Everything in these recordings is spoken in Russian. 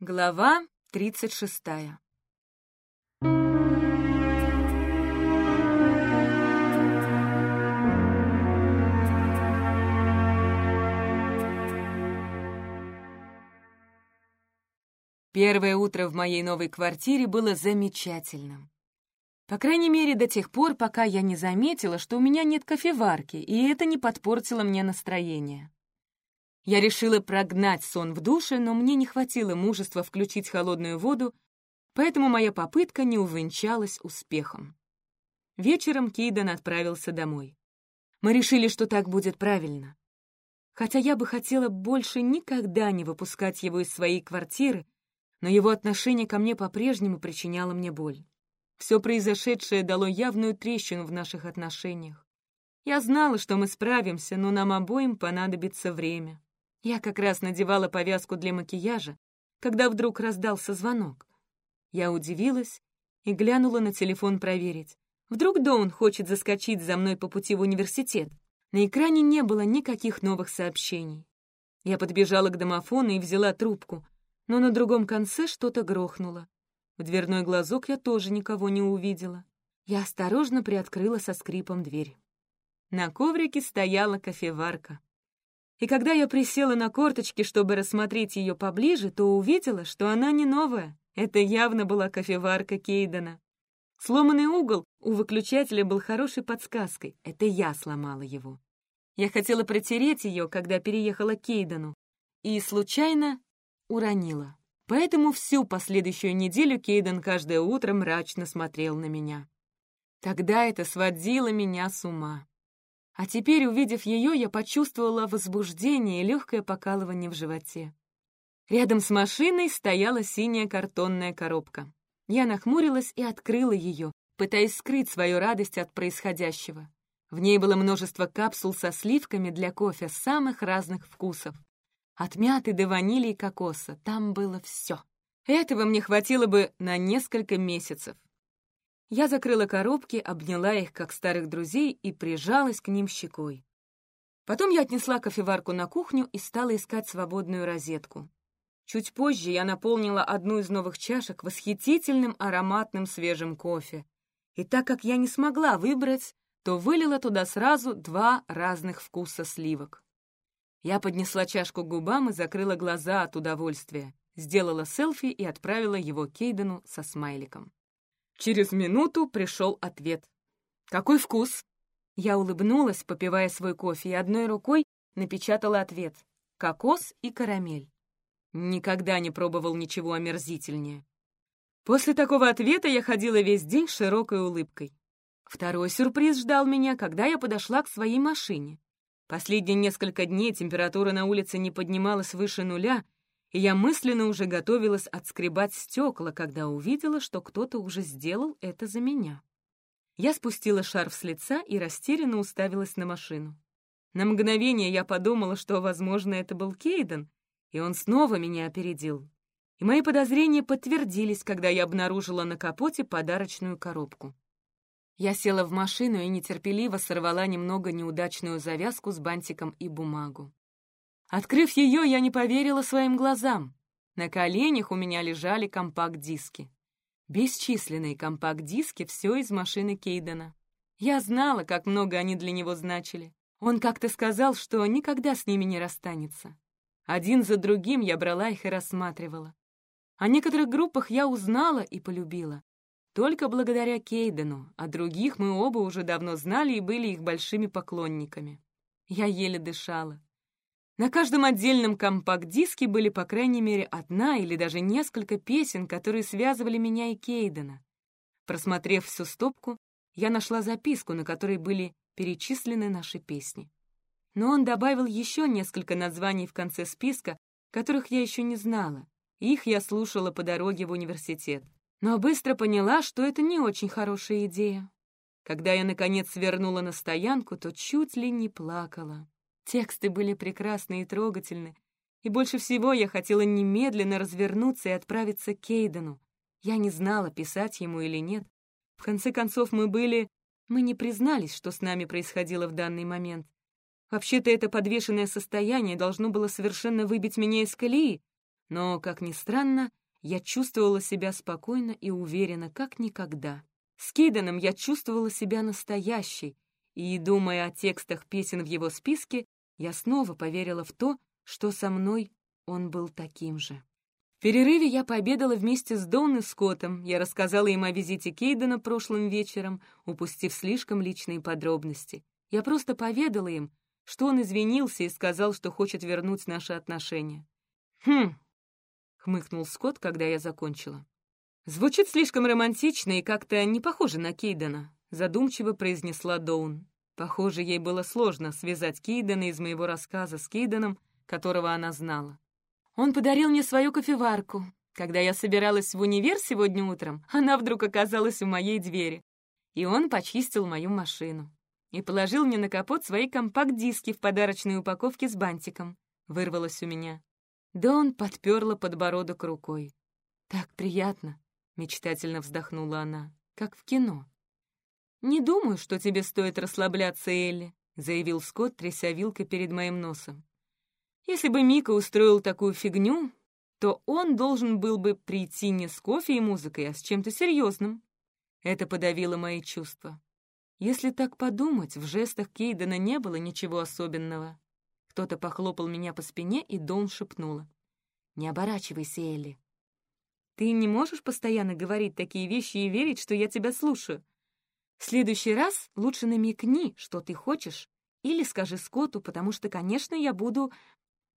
Глава тридцать шестая Первое утро в моей новой квартире было замечательным. По крайней мере, до тех пор, пока я не заметила, что у меня нет кофеварки, и это не подпортило мне настроение. Я решила прогнать сон в душе, но мне не хватило мужества включить холодную воду, поэтому моя попытка не увенчалась успехом. Вечером Кейден отправился домой. Мы решили, что так будет правильно. Хотя я бы хотела больше никогда не выпускать его из своей квартиры, но его отношение ко мне по-прежнему причиняло мне боль. Все произошедшее дало явную трещину в наших отношениях. Я знала, что мы справимся, но нам обоим понадобится время. Я как раз надевала повязку для макияжа, когда вдруг раздался звонок. Я удивилась и глянула на телефон проверить. Вдруг Доун хочет заскочить за мной по пути в университет. На экране не было никаких новых сообщений. Я подбежала к домофону и взяла трубку, но на другом конце что-то грохнуло. В дверной глазок я тоже никого не увидела. Я осторожно приоткрыла со скрипом дверь. На коврике стояла кофеварка и когда я присела на корточки, чтобы рассмотреть ее поближе, то увидела, что она не новая. Это явно была кофеварка Кейдена. Сломанный угол у выключателя был хорошей подсказкой. Это я сломала его. Я хотела протереть ее, когда переехала к Кейдену, и случайно уронила. Поэтому всю последующую неделю Кейден каждое утро мрачно смотрел на меня. Тогда это сводило меня с ума. А теперь, увидев ее, я почувствовала возбуждение и легкое покалывание в животе. Рядом с машиной стояла синяя картонная коробка. Я нахмурилась и открыла ее, пытаясь скрыть свою радость от происходящего. В ней было множество капсул со сливками для кофе самых разных вкусов. От мяты до ванили и кокоса. Там было все. Этого мне хватило бы на несколько месяцев. Я закрыла коробки, обняла их, как старых друзей, и прижалась к ним щекой. Потом я отнесла кофеварку на кухню и стала искать свободную розетку. Чуть позже я наполнила одну из новых чашек восхитительным ароматным свежим кофе. И так как я не смогла выбрать, то вылила туда сразу два разных вкуса сливок. Я поднесла чашку к губам и закрыла глаза от удовольствия, сделала селфи и отправила его Кейдену со смайликом. Через минуту пришел ответ. «Какой вкус?» Я улыбнулась, попивая свой кофе, и одной рукой напечатала ответ. «Кокос и карамель». Никогда не пробовал ничего омерзительнее. После такого ответа я ходила весь день с широкой улыбкой. Второй сюрприз ждал меня, когда я подошла к своей машине. Последние несколько дней температура на улице не поднималась выше нуля, и я мысленно уже готовилась отскребать стекла, когда увидела, что кто-то уже сделал это за меня. Я спустила шарф с лица и растерянно уставилась на машину. На мгновение я подумала, что, возможно, это был Кейден, и он снова меня опередил. И мои подозрения подтвердились, когда я обнаружила на капоте подарочную коробку. Я села в машину и нетерпеливо сорвала немного неудачную завязку с бантиком и бумагу. Открыв ее, я не поверила своим глазам. На коленях у меня лежали компакт-диски. Бесчисленные компакт-диски, все из машины Кейдена. Я знала, как много они для него значили. Он как-то сказал, что никогда с ними не расстанется. Один за другим я брала их и рассматривала. О некоторых группах я узнала и полюбила. Только благодаря Кейдену, а других мы оба уже давно знали и были их большими поклонниками. Я еле дышала. На каждом отдельном компакт-диске были по крайней мере одна или даже несколько песен, которые связывали меня и Кейдена. Просмотрев всю стопку, я нашла записку, на которой были перечислены наши песни. Но он добавил еще несколько названий в конце списка, которых я еще не знала. Их я слушала по дороге в университет. Но быстро поняла, что это не очень хорошая идея. Когда я, наконец, свернула на стоянку, то чуть ли не плакала. Тексты были прекрасны и трогательны, и больше всего я хотела немедленно развернуться и отправиться к Кейдену. Я не знала, писать ему или нет. В конце концов, мы были... Мы не признались, что с нами происходило в данный момент. Вообще-то это подвешенное состояние должно было совершенно выбить меня из колеи, Но, как ни странно, я чувствовала себя спокойно и уверенно, как никогда. С Кейденом я чувствовала себя настоящей, и, думая о текстах песен в его списке, я снова поверила в то, что со мной он был таким же. В перерыве я пообедала вместе с Дон и Скоттом. Я рассказала им о визите Кейдена прошлым вечером, упустив слишком личные подробности. Я просто поведала им, что он извинился и сказал, что хочет вернуть наши отношения. «Хм», — хмыкнул Скотт, когда я закончила. «Звучит слишком романтично и как-то не похоже на Кейдена», — задумчиво произнесла Доун. Похоже, ей было сложно связать Кейдена из моего рассказа с Кейденом, которого она знала. Он подарил мне свою кофеварку. Когда я собиралась в универ сегодня утром, она вдруг оказалась у моей двери. И он почистил мою машину. И положил мне на капот свои компакт-диски в подарочной упаковке с бантиком. Вырвалось у меня. Да он подперла подбородок рукой. «Так приятно», — мечтательно вздохнула она, — «как в кино». «Не думаю, что тебе стоит расслабляться, Элли», — заявил Скотт, тряся вилкой перед моим носом. Если бы Мика устроил такую фигню, то он должен был бы прийти не с кофе и музыкой, а с чем-то серьезным. Это подавило мои чувства. Если так подумать, в жестах Кейдена не было ничего особенного. Кто-то похлопал меня по спине, и Дон шепнула. «Не оборачивайся, Элли. Ты не можешь постоянно говорить такие вещи и верить, что я тебя слушаю. В следующий раз лучше намекни, что ты хочешь, или скажи Скотту, потому что, конечно, я буду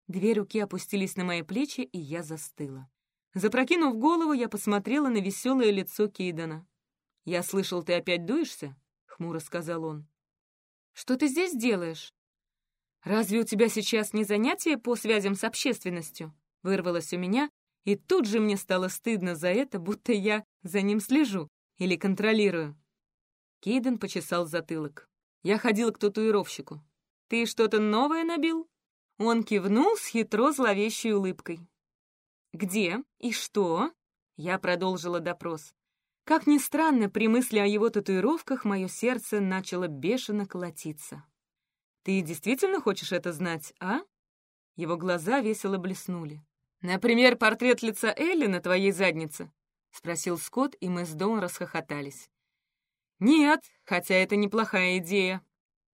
Две руки опустились на мои плечи, и я застыла. Запрокинув голову, я посмотрела на веселое лицо Кейдена. «Я слышал, ты опять дуешься?» — хмуро сказал он. «Что ты здесь делаешь?» «Разве у тебя сейчас не занятие по связям с общественностью?» — вырвалось у меня, и тут же мне стало стыдно за это, будто я за ним слежу или контролирую. Кейден почесал затылок. Я ходил к татуировщику. «Ты что-то новое набил?» Он кивнул с хитро зловещей улыбкой. «Где и что?» Я продолжила допрос. Как ни странно, при мысли о его татуировках мое сердце начало бешено колотиться. «Ты действительно хочешь это знать, а?» Его глаза весело блеснули. «Например, портрет лица Элли на твоей заднице?» — спросил Скотт, и мы с Дон расхохотались. «Нет, хотя это неплохая идея.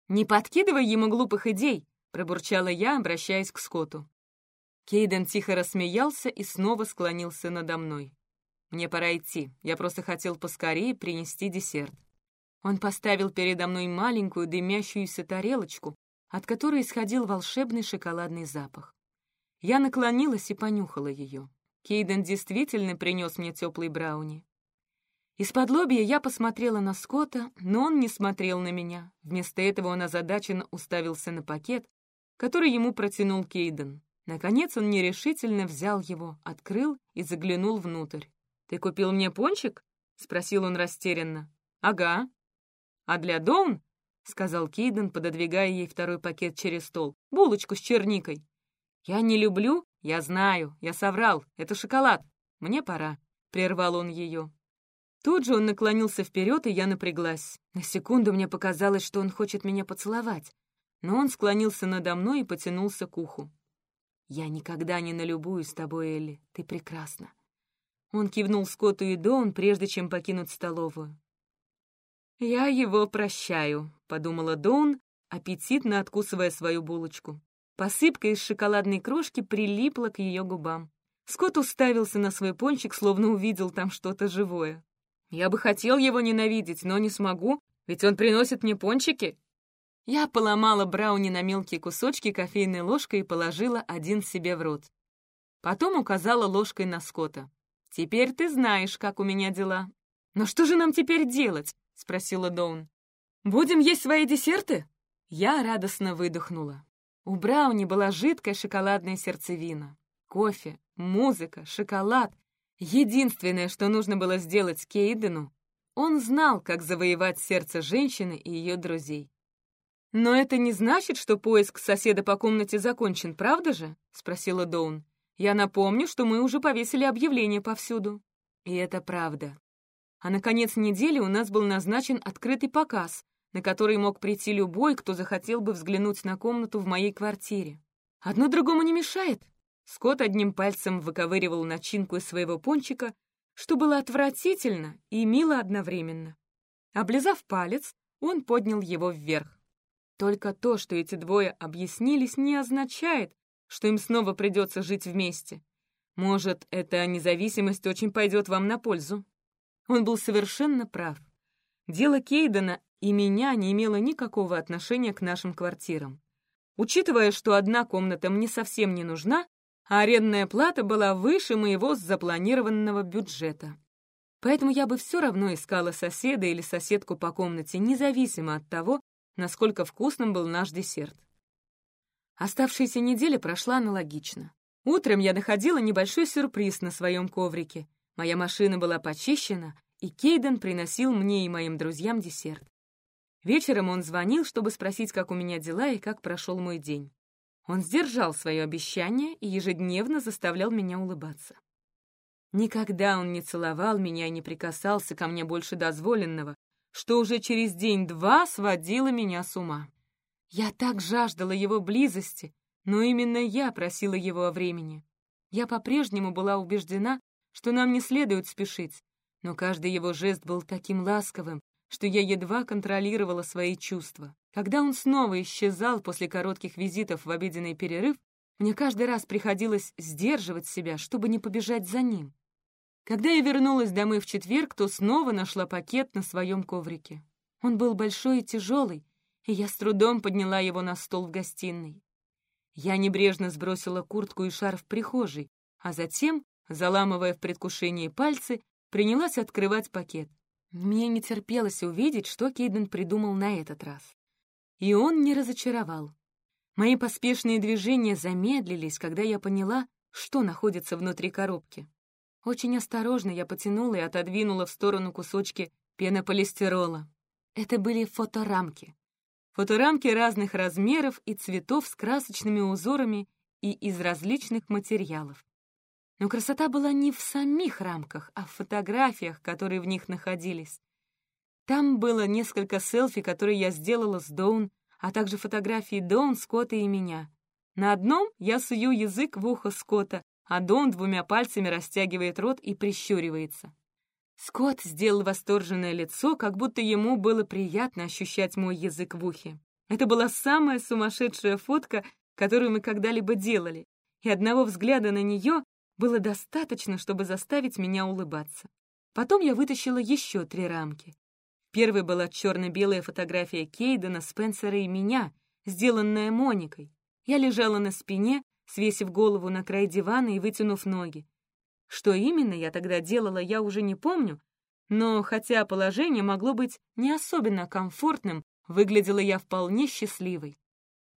Не подкидывай ему глупых идей пробурчала я, обращаясь к Скотту. Кейден тихо рассмеялся и снова склонился надо мной. «Мне пора идти. Я просто хотел поскорее принести десерт». Он поставил передо мной маленькую дымящуюся тарелочку, от которой исходил волшебный шоколадный запах. Я наклонилась и понюхала ее. Кейден действительно принес мне теплый брауни. Из-под лобья я посмотрела на Скотта, но он не смотрел на меня. Вместо этого он озадаченно уставился на пакет, который ему протянул Кейден. Наконец он нерешительно взял его, открыл и заглянул внутрь. «Ты купил мне пончик?» — спросил он растерянно. «Ага». «А для Доун?» — сказал Кейден, пододвигая ей второй пакет через стол. «Булочку с черникой». «Я не люблю?» «Я знаю, я соврал. Это шоколад. Мне пора», — прервал он ее. Тут же он наклонился вперед, и я напряглась. На секунду мне показалось, что он хочет меня поцеловать но он склонился надо мной и потянулся к уху. «Я никогда не налюбуюсь с тобой, Элли, ты прекрасна». Он кивнул Скотту и Доун, прежде чем покинуть столовую. «Я его прощаю», — подумала Доун, аппетитно откусывая свою булочку. Посыпка из шоколадной крошки прилипла к ее губам. Скотт уставился на свой пончик, словно увидел там что-то живое. «Я бы хотел его ненавидеть, но не смогу, ведь он приносит мне пончики», я поломала брауни на мелкие кусочки кофейной ложкой и положила один себе в рот. Потом указала ложкой на Скотта. «Теперь ты знаешь, как у меня дела». «Но что же нам теперь делать?» — спросила Доун. «Будем есть свои десерты?» Я радостно выдохнула. У Брауни была жидкая шоколадная сердцевина. Кофе, музыка, шоколад. Единственное, что нужно было сделать Кейдену, он знал, как завоевать сердце женщины и ее друзей. «Но это не значит, что поиск соседа по комнате закончен, правда же?» — спросила Доун. «Я напомню, что мы уже повесили объявление повсюду». И это правда. А на конец недели у нас был назначен открытый показ, на который мог прийти любой, кто захотел бы взглянуть на комнату в моей квартире. «Одно другому не мешает», — Скотт одним пальцем выковыривал начинку из своего пончика, что было отвратительно и мило одновременно. Облизав палец, он поднял его вверх. Только то, что эти двое объяснились, не означает, что им снова придется жить вместе. Может, эта независимость очень пойдет вам на пользу. Он был совершенно прав. Дело Кейдена и меня не имело никакого отношения к нашим квартирам. Учитывая, что одна комната мне совсем не нужна, а арендная плата была выше моего запланированного бюджета. Поэтому я бы все равно искала соседа или соседку по комнате, независимо от того, насколько вкусным был наш десерт. Оставшаяся неделя прошла аналогично. Утром я находила небольшой сюрприз на своем коврике. Моя машина была почищена, и Кейден приносил мне и моим друзьям десерт. Вечером он звонил, чтобы спросить, как у меня дела и как прошел мой день. Он сдержал свое обещание и ежедневно заставлял меня улыбаться. Никогда он не целовал меня и не прикасался ко мне больше дозволенного, что уже через день-два сводило меня с ума. Я так жаждала его близости, но именно я просила его о времени. Я по-прежнему была убеждена, что нам не следует спешить, но каждый его жест был таким ласковым, что я едва контролировала свои чувства. Когда он снова исчезал после коротких визитов в обеденный перерыв, мне каждый раз приходилось сдерживать себя, чтобы не побежать за ним. Когда я вернулась домой в четверг, то снова нашла пакет на своем коврике. Он был большой и тяжелый, и я с трудом подняла его на стол в гостиной. Я небрежно сбросила куртку и шарф в прихожей, а затем, заламывая в предвкушении пальцы, принялась открывать пакет. Мне не терпелось увидеть, что Кейден придумал на этот раз. И он не разочаровал. Мои поспешные движения замедлились, когда я поняла, что находится внутри коробки. Очень осторожно я потянула и отодвинула в сторону кусочки пенополистирола. Это были фоторамки. Фоторамки разных размеров и цветов с красочными узорами и из различных материалов. Но красота была не в самих рамках, а в фотографиях, которые в них находились. Там было несколько селфи, которые я сделала с Доун, а также фотографии Доун, Скотта и меня. На одном я сую язык в ухо Скотта, а Доун двумя пальцами растягивает рот и прищуривается. Скотт сделал восторженное лицо, как будто ему было приятно ощущать мой язык в ухе. Это была самая сумасшедшая фотка, которую мы когда-либо делали, и одного взгляда на нее было достаточно, чтобы заставить меня улыбаться. Потом я вытащила еще три рамки. Первой была черно-белая фотография Кейдена, Спенсера и меня, сделанная Моникой. Я лежала на спине, свесив голову на край дивана и вытянув ноги. Что именно я тогда делала, я уже не помню, но хотя положение могло быть не особенно комфортным, выглядела я вполне счастливой.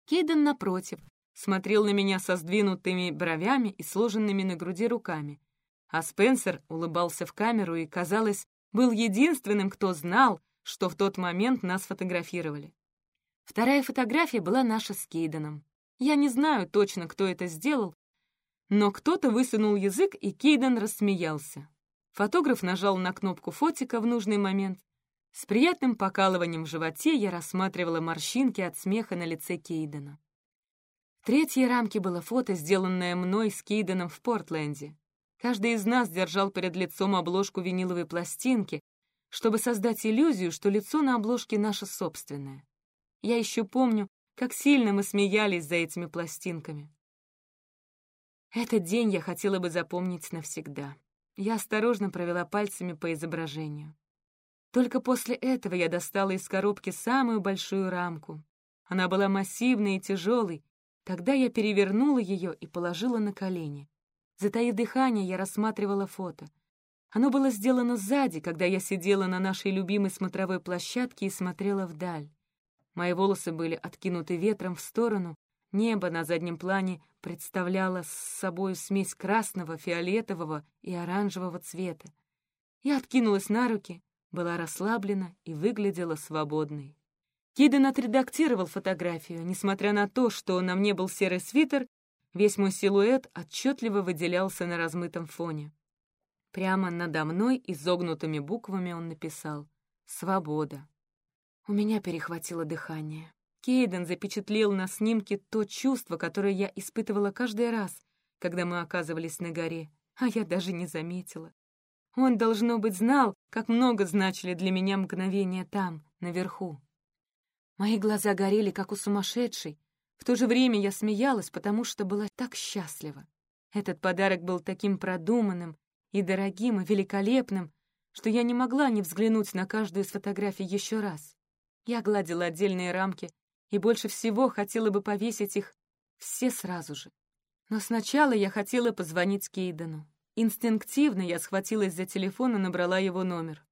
Кейден, напротив, смотрел на меня со сдвинутыми бровями и сложенными на груди руками. А Спенсер улыбался в камеру и, казалось, был единственным, кто знал, что в тот момент нас фотографировали. Вторая фотография была наша с Кейденом. Я не знаю точно, кто это сделал, но кто-то высунул язык, и Кейден рассмеялся. Фотограф нажал на кнопку фотика в нужный момент. С приятным покалыванием в животе я рассматривала морщинки от смеха на лице Кейдена. В третьей рамке было фото, сделанное мной с Кейденом в Портленде. Каждый из нас держал перед лицом обложку виниловой пластинки, чтобы создать иллюзию, что лицо на обложке наше собственное. Я еще помню, как сильно мы смеялись за этими пластинками. Этот день я хотела бы запомнить навсегда. Я осторожно провела пальцами по изображению. Только после этого я достала из коробки самую большую рамку. Она была массивной и тяжелой, Тогда я перевернула ее и положила на колени. Затаив дыхание, я рассматривала фото. Оно было сделано сзади, когда я сидела на нашей любимой смотровой площадке и смотрела вдаль. Мои волосы были откинуты ветром в сторону, небо на заднем плане представляло с собой смесь красного, фиолетового и оранжевого цвета. Я откинулась на руки, была расслаблена и выглядела свободной. Киден отредактировал фотографию. Несмотря на то, что на мне был серый свитер, весь мой силуэт отчетливо выделялся на размытом фоне. Прямо надо мной изогнутыми буквами он написал «Свобода». У меня перехватило дыхание. Кейден запечатлел на снимке то чувство, которое я испытывала каждый раз, когда мы оказывались на горе, а я даже не заметила. Он, должно быть, знал, как много значили для меня мгновения там, наверху. Мои глаза горели, как у сумасшедшей. В то же время я смеялась, потому что была так счастлива. Этот подарок был таким продуманным и дорогим, и великолепным, что я не могла не взглянуть на каждую из фотографий еще раз. Я гладила отдельные рамки и больше всего хотела бы повесить их все сразу же. Но сначала я хотела позвонить Кейдену. Инстинктивно я схватилась за телефон и набрала его номер.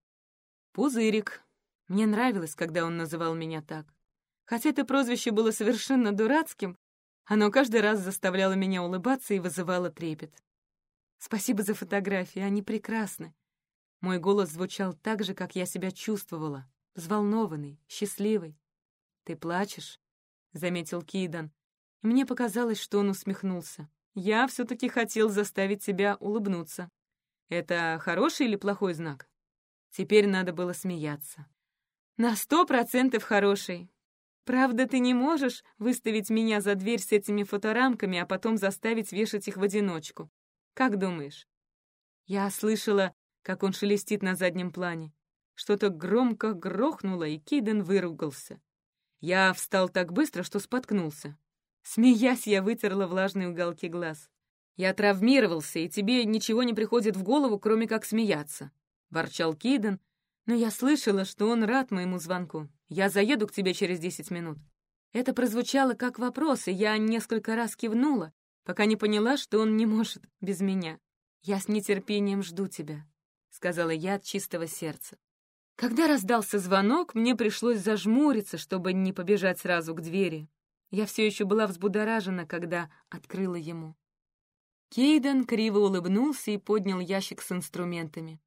«Пузырик». Мне нравилось, когда он называл меня так. Хотя это прозвище было совершенно дурацким, оно каждый раз заставляло меня улыбаться и вызывало трепет. «Спасибо за фотографии, они прекрасны». Мой голос звучал так же, как я себя чувствовала, взволнованный, счастливый. «Ты плачешь?» — заметил Кидан. И мне показалось, что он усмехнулся. «Я все-таки хотел заставить тебя улыбнуться. Это хороший или плохой знак?» Теперь надо было смеяться. «На сто процентов хороший. Правда, ты не можешь выставить меня за дверь с этими фоторамками, а потом заставить вешать их в одиночку. Как думаешь?» Я слышала, как он шелестит на заднем плане. Что-то громко грохнуло, и Кейден выругался. Я встал так быстро, что споткнулся. Смеясь, я вытерла влажные уголки глаз. «Я травмировался, и тебе ничего не приходит в голову, кроме как смеяться», — ворчал Кейден, но я слышала, что он рад моему звонку. Я заеду к тебе через десять минут». Это прозвучало как вопрос, и я несколько раз кивнула, пока не поняла, что он не может без меня. «Я с нетерпением жду тебя», — сказала я от чистого сердца. Когда раздался звонок, мне пришлось зажмуриться, чтобы не побежать сразу к двери. Я все еще была взбудоражена, когда открыла ему. Кейден криво улыбнулся и поднял ящик с инструментами.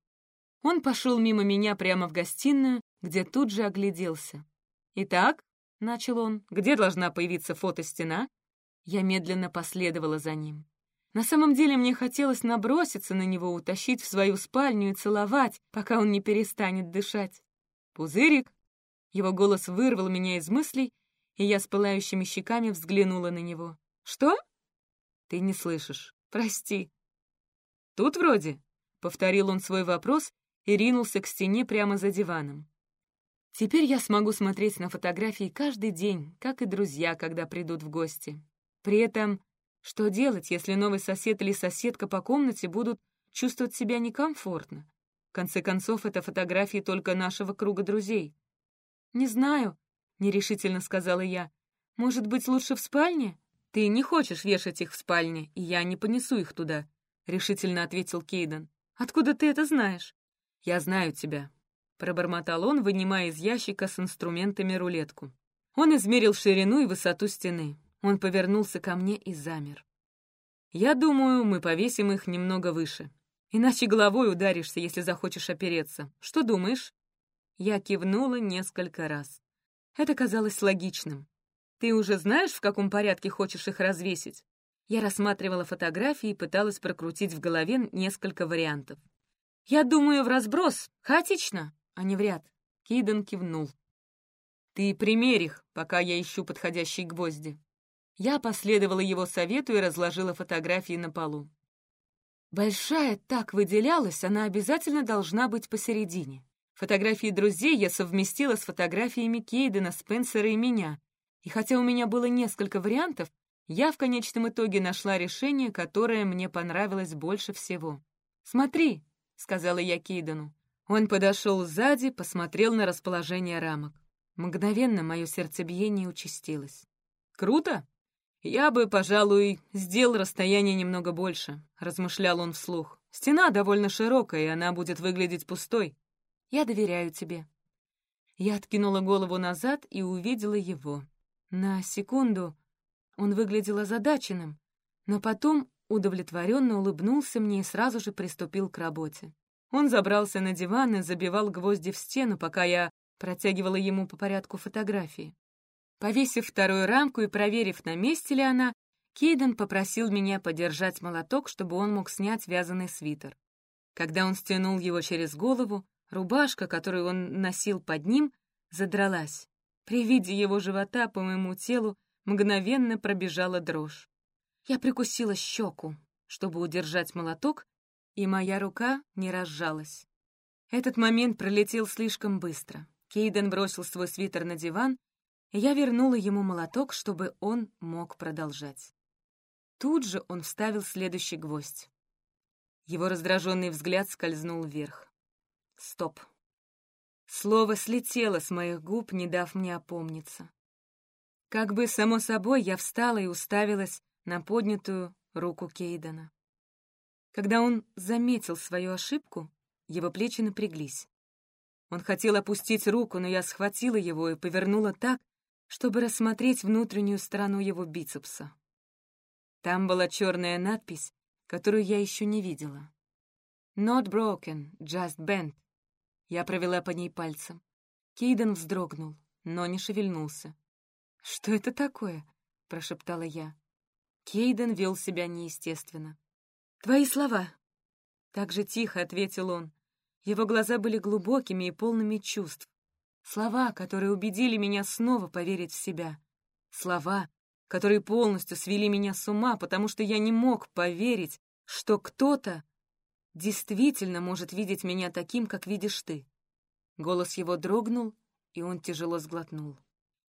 Он пошел мимо меня прямо в гостиную, где тут же огляделся. «Итак», — начал он, — «где должна появиться фотостена?» Я медленно последовала за ним. На самом деле мне хотелось наброситься на него, утащить в свою спальню и целовать, пока он не перестанет дышать. «Пузырик!» Его голос вырвал меня из мыслей, и я с пылающими щеками взглянула на него. «Что?» «Ты не слышишь. Прости». «Тут вроде?» — повторил он свой вопрос и ринулся к стене прямо за диваном. Теперь я смогу смотреть на фотографии каждый день, как и друзья, когда придут в гости. При этом, что делать, если новый сосед или соседка по комнате будут чувствовать себя некомфортно? В конце концов, это фотографии только нашего круга друзей. «Не знаю», — нерешительно сказала я. «Может быть, лучше в спальне?» «Ты не хочешь вешать их в спальне, и я не понесу их туда», — решительно ответил Кейден. «Откуда ты это знаешь?» «Я знаю тебя», — пробормотал он, вынимая из ящика с инструментами рулетку. Он измерил ширину и высоту стены. Он повернулся ко мне и замер. «Я думаю, мы повесим их немного выше. Иначе головой ударишься, если захочешь опереться. Что думаешь?» Я кивнула несколько раз. Это казалось логичным. «Ты уже знаешь, в каком порядке хочешь их развесить?» Я рассматривала фотографии и пыталась прокрутить в голове несколько вариантов. «Я думаю, в разброс, хаотично, а не в ряд», — Кейден кивнул. «Ты примерь их, пока я ищу подходящие гвозди». Я последовала его совету и разложила фотографии на полу. Большая так выделялась, она обязательно должна быть посередине. Фотографии друзей я совместила с фотографиями Кейдена, Спенсера и меня. И хотя у меня было несколько вариантов, я в конечном итоге нашла решение, которое мне понравилось больше всего. «Смотри», сказала я Кейдену. Он подошел сзади, посмотрел на расположение рамок. Мгновенно мое сердцебиение участилось. «Круто! Я бы, пожалуй, сделал расстояние немного больше», — размышлял он вслух. «Стена довольно широкая, и она будет выглядеть пустой. Я доверяю тебе». Я откинула голову назад и увидела его. На секунду он выглядел озадаченным, но потом удовлетворенно улыбнулся мне и сразу же приступил к работе. Он забрался на диван и забивал гвозди в стену, пока я протягивала ему по порядку фотографии. Повесив вторую рамку и проверив, на месте ли она, Кейден попросил меня подержать молоток, чтобы он мог снять вязаный свитер. Когда он стянул его через голову, рубашка, которую он носил под ним, задралась. При виде его живота по моему телу мгновенно пробежала дрожь. Я прикусила щеку. чтобы удержать молоток, и моя рука не разжалась. Этот момент пролетел слишком быстро. Кейден бросил свой свитер на диван, и я вернула ему молоток, чтобы он мог продолжать. Тут же он вставил следующий гвоздь. Его раздраженный взгляд скользнул вверх. Стоп. Слово слетело с моих губ, не дав мне опомниться. Как бы само собой я встала и уставилась на поднятую руку Кейдена. Когда он заметил свою ошибку, его плечи напряглись. Он хотел опустить руку, но я схватила его и повернула так, чтобы рассмотреть внутреннюю сторону его бицепса. Там была черная надпись, которую я еще не видела. «Not broken, just bent». Я провела по ней пальцем. Кейден вздрогнул, но не шевельнулся. «Что это такое?» — прошептала я. Кейден вел себя неестественно. «Твои слова!» Так же тихо ответил он. Его глаза были глубокими и полными чувств. Слова, которые убедили меня снова поверить в себя. Слова, которые полностью свели меня с ума, потому что я не мог поверить, что кто-то действительно может видеть меня таким, как видишь ты. Голос его дрогнул, и он тяжело сглотнул.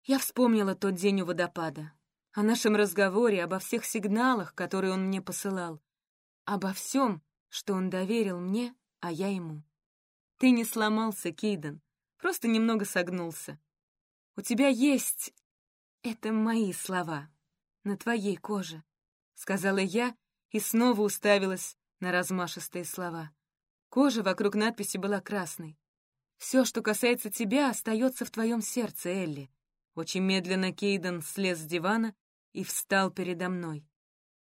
Я вспомнила тот день у водопада, о нашем разговоре, обо всех сигналах, которые он мне посылал, обо всем, что он доверил мне, а я ему. Ты не сломался, Кейден, просто немного согнулся. У тебя есть... Это мои слова, на твоей коже, — сказала я и снова уставилась на размашистые слова. Кожа вокруг надписи была красной. Все, что касается тебя, остается в твоем сердце, Элли. Очень медленно Кейден слез с дивана и встал передо мной.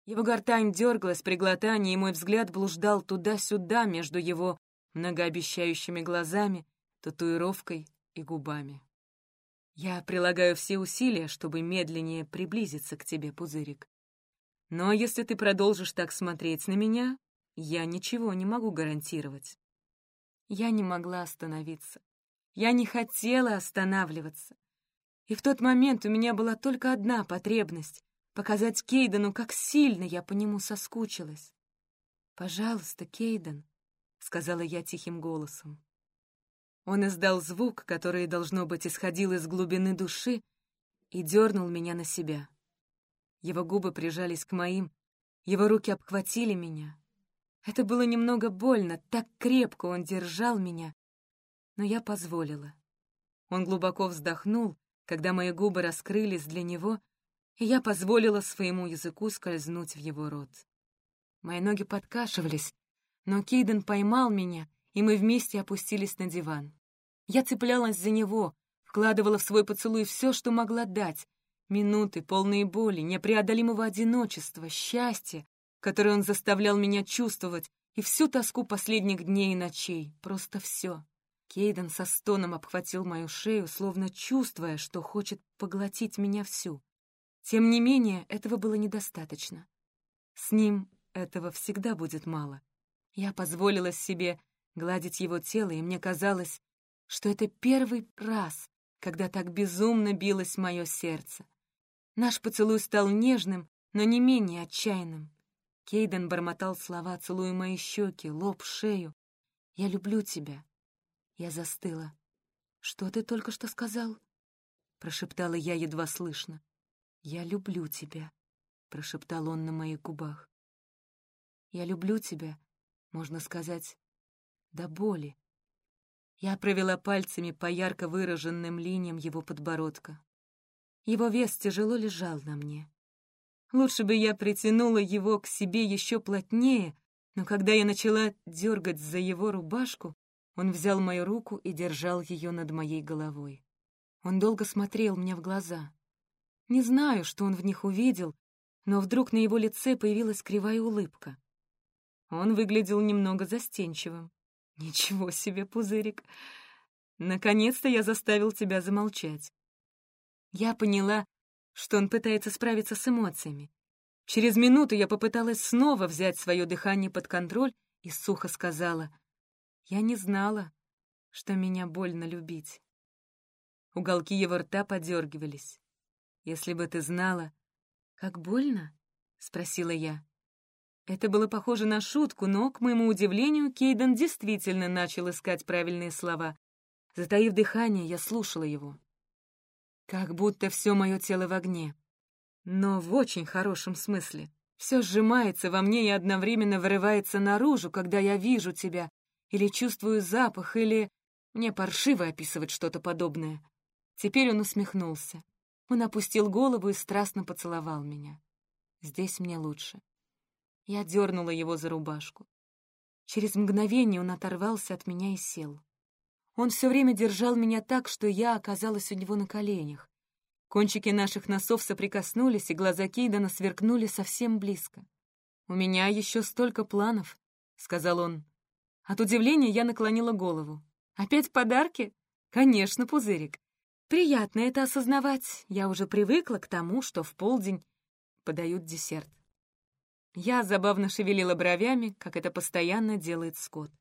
Его гортань дергалась при глотании, и мой взгляд блуждал туда-сюда между его многообещающими глазами, татуировкой и губами. Я прилагаю все усилия, чтобы медленнее приблизиться к тебе, пузырик. Но если ты продолжишь так смотреть на меня, я ничего не могу гарантировать. Я не могла остановиться. Я не хотела останавливаться. И в тот момент у меня была только одна потребность показать Кейдену, как сильно я по нему соскучилась. «Пожалуйста, Кейден», — сказала я тихим голосом. Он издал звук, который, должно быть, исходил из глубины души, и дернул меня на себя. Его губы прижались к моим, его руки обхватили меня. Это было немного больно, так крепко он держал меня, но я позволила. Он глубоко вздохнул, когда мои губы раскрылись для него, я позволила своему языку скользнуть в его рот. Мои ноги подкашивались, но Кейден поймал меня, и мы вместе опустились на диван. Я цеплялась за него, вкладывала в свой поцелуй все, что могла дать. Минуты, полные боли, непреодолимого одиночества, счастья, которое он заставлял меня чувствовать, и всю тоску последних дней и ночей, просто все. Кейден со стоном обхватил мою шею, словно чувствуя, что хочет поглотить меня всю. Тем не менее, этого было недостаточно. С ним этого всегда будет мало. Я позволила себе гладить его тело, и мне казалось, что это первый раз, когда так безумно билось мое сердце. Наш поцелуй стал нежным, но не менее отчаянным. Кейден бормотал слова, целуя мои щеки, лоб, шею. «Я люблю тебя». Я застыла. «Что ты только что сказал?» Прошептала я едва слышно. «Я люблю тебя», — прошептал он на моих губах. «Я люблю тебя», можно сказать, до боли. Я провела пальцами по ярко выраженным линиям его подбородка. Его вес тяжело лежал на мне. Лучше бы я притянула его к себе еще плотнее, но когда я начала дергать за его рубашку, он взял мою руку и держал ее над моей головой. Он долго смотрел мне в глаза. Не знаю, что он в них увидел, но вдруг на его лице появилась кривая улыбка. Он выглядел немного застенчивым. «Ничего себе, пузырик! Наконец-то я заставил тебя замолчать». Я поняла, что он пытается справиться с эмоциями. Через минуту я попыталась снова взять свое дыхание под контроль и сухо сказала, «Я не знала, что меня больно любить». Уголки его рта подергивались. «Если бы ты знала, как больно?» — спросила я. Это было похоже на шутку, но, к моему удивлению, Кейден действительно начал искать правильные слова. Затаив дыхание, я слушала его. Как будто все мое тело в огне. Но в очень хорошем смысле. Все сжимается во мне и одновременно вырывается наружу, когда я вижу тебя, или чувствую запах, или... Мне паршиво описывать что-то подобное. Теперь он усмехнулся. Он опустил голову и страстно поцеловал меня. Здесь мне лучше. Я дернула его за рубашку. Через мгновение он оторвался от меня и сел. Он все время держал меня так, что я оказалась у него на коленях. Кончики наших носов соприкоснулись, и глаза Кейдена сверкнули совсем близко. «У меня еще столько планов», — сказал он. От удивления я наклонила голову. «Опять подарки?» «Конечно, пузырик. Приятно это осознавать. Я уже привыкла к тому, что в полдень подают десерт». Я забавно шевелила бровями, как это постоянно делает Скотт.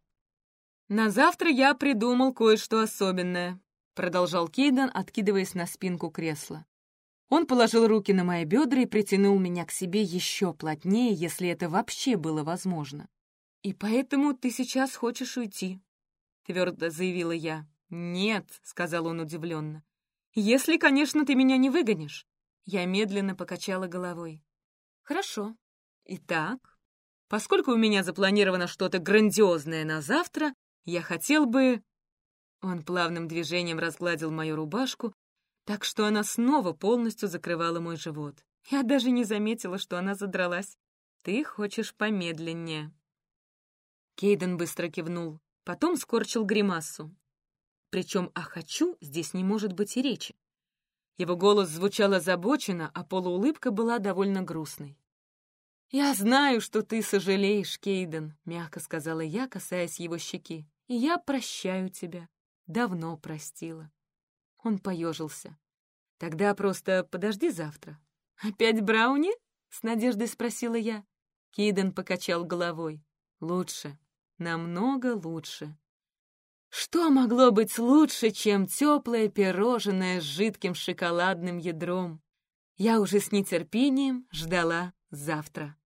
«На завтра я придумал кое-что особенное», — продолжал Кейден, откидываясь на спинку кресла. Он положил руки на мои бедра и притянул меня к себе еще плотнее, если это вообще было возможно. «И поэтому ты сейчас хочешь уйти?» — твердо заявила я. «Нет», — сказал он удивленно. «Если, конечно, ты меня не выгонишь». Я медленно покачала головой. «Хорошо. Итак, поскольку у меня запланировано что-то грандиозное на завтра, я хотел бы...» Он плавным движением разгладил мою рубашку, так что она снова полностью закрывала мой живот. Я даже не заметила, что она задралась. «Ты хочешь помедленнее». Кейден быстро кивнул, потом скорчил гримасу. Причем о «хочу» здесь не может быть и речи. Его голос звучал озабоченно, а полуулыбка была довольно грустной. «Я знаю, что ты сожалеешь, Кейден», — мягко сказала я, касаясь его щеки. «И я прощаю тебя. Давно простила». Он поежился. «Тогда просто подожди завтра». «Опять Брауни?» — с надеждой спросила я. Кейден покачал головой. «Лучше. Намного лучше». Что могло быть лучше, чем теплое пирожное с жидким шоколадным ядром? Я уже с нетерпением ждала завтра.